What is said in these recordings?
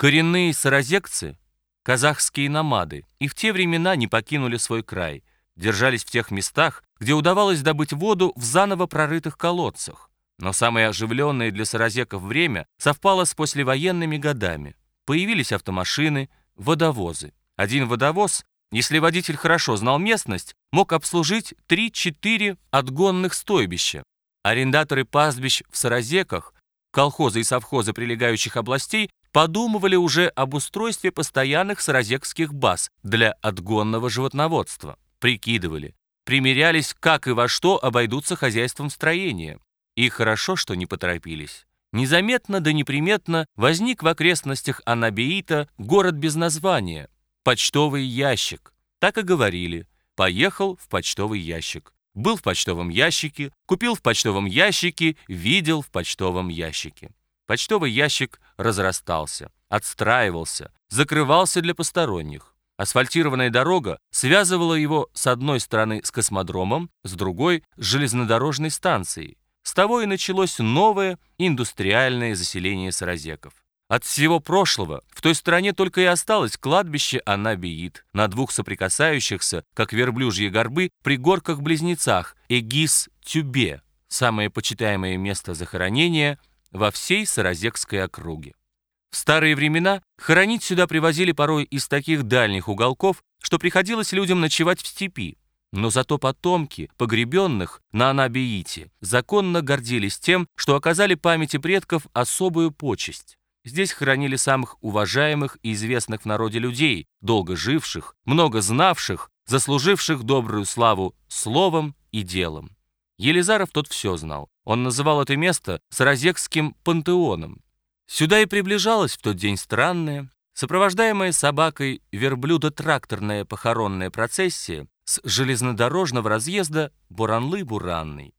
Коренные саразекцы, казахские намады, и в те времена не покинули свой край, держались в тех местах, где удавалось добыть воду в заново прорытых колодцах. Но самое оживленное для саразеков время совпало с послевоенными годами. Появились автомашины, водовозы. Один водовоз, если водитель хорошо знал местность, мог обслужить 3-4 отгонных стойбища. Арендаторы пастбищ в Саразеках, колхозы и совхозы прилегающих областей подумывали уже об устройстве постоянных саразекских баз для отгонного животноводства. Прикидывали, примерялись, как и во что обойдутся хозяйством строения. И хорошо, что не поторопились. Незаметно да неприметно возник в окрестностях Анабиита город без названия – почтовый ящик. Так и говорили. Поехал в почтовый ящик. Был в почтовом ящике, купил в почтовом ящике, видел в почтовом ящике. Почтовый ящик разрастался, отстраивался, закрывался для посторонних. Асфальтированная дорога связывала его с одной стороны с космодромом, с другой – с железнодорожной станцией. С того и началось новое индустриальное заселение саразеков. От всего прошлого в той стране только и осталось кладбище Анабиит на двух соприкасающихся, как верблюжьи горбы, пригорках-близнецах Эгис-Тюбе, самое почитаемое место захоронения во всей Саразекской округе. В старые времена хоронить сюда привозили порой из таких дальних уголков, что приходилось людям ночевать в степи, но зато потомки погребенных на Анабиите законно гордились тем, что оказали памяти предков особую почесть. Здесь хоронили самых уважаемых и известных в народе людей, долго живших, много знавших, заслуживших добрую славу словом и делом. Елизаров тот все знал. Он называл это место Саразекским пантеоном. Сюда и приближалась в тот день странная, сопровождаемая собакой верблюдо-тракторная похоронная процессия, с железнодорожного разъезда Буранлы-Буранный.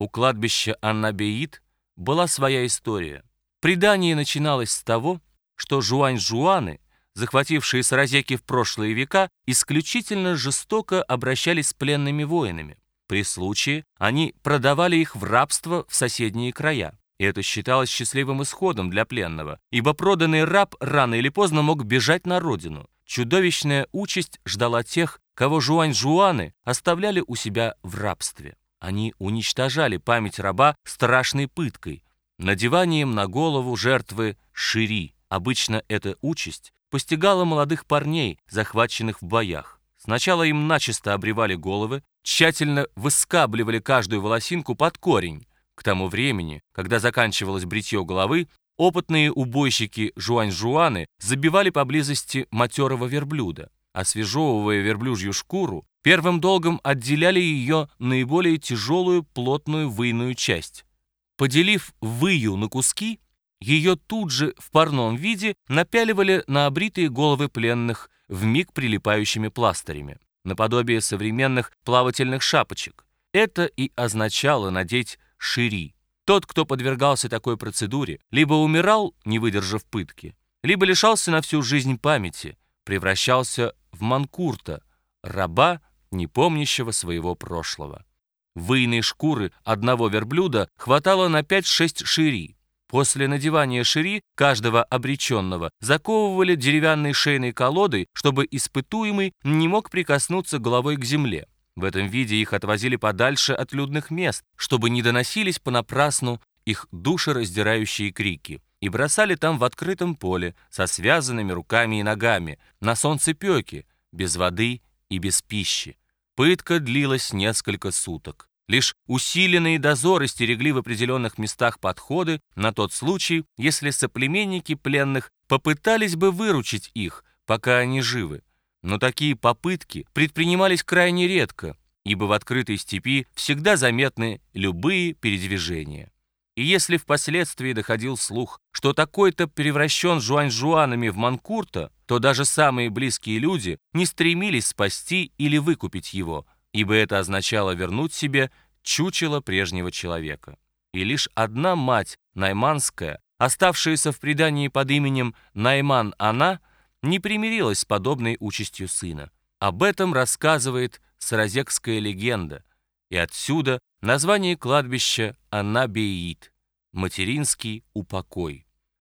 У кладбища Аннабеит была своя история. Предание начиналось с того, что жуань-жуаны, захватившие саразеки в прошлые века, исключительно жестоко обращались с пленными воинами. При случае они продавали их в рабство в соседние края. И это считалось счастливым исходом для пленного, ибо проданный раб рано или поздно мог бежать на родину. Чудовищная участь ждала тех, кого жуань-жуаны оставляли у себя в рабстве. Они уничтожали память раба страшной пыткой, надеванием на голову жертвы шири. Обычно эта участь постигала молодых парней, захваченных в боях. Сначала им начисто обревали головы, тщательно выскабливали каждую волосинку под корень. К тому времени, когда заканчивалось бритье головы, опытные убойщики жуань-жуаны забивали поблизости матерого верблюда освежевывая верблюжью шкуру, первым долгом отделяли ее наиболее тяжелую плотную выйную часть. Поделив выю на куски, ее тут же в парном виде напяливали на обритые головы пленных вмиг прилипающими пластырями, наподобие современных плавательных шапочек. Это и означало надеть шири. Тот, кто подвергался такой процедуре, либо умирал, не выдержав пытки, либо лишался на всю жизнь памяти, превращался в манкурта, раба, не помнящего своего прошлого. Выйной шкуры одного верблюда хватало на 5-6 шири. После надевания шири каждого обреченного заковывали деревянной шейной колодой, чтобы испытуемый не мог прикоснуться головой к земле. В этом виде их отвозили подальше от людных мест, чтобы не доносились понапрасну их душераздирающие крики и бросали там в открытом поле со связанными руками и ногами, на солнцепеке, без воды и без пищи. Пытка длилась несколько суток. Лишь усиленные дозоры стерегли в определенных местах подходы на тот случай, если соплеменники пленных попытались бы выручить их, пока они живы. Но такие попытки предпринимались крайне редко, ибо в открытой степи всегда заметны любые передвижения. И если впоследствии доходил слух, что такой-то превращен жуань-жуанами в манкурта, то даже самые близкие люди не стремились спасти или выкупить его, ибо это означало вернуть себе чучело прежнего человека. И лишь одна мать, Найманская, оставшаяся в предании под именем Найман-Она, не примирилась с подобной участью сына. Об этом рассказывает саразекская легенда, и отсюда название кладбища Анабеит, материнский упокой.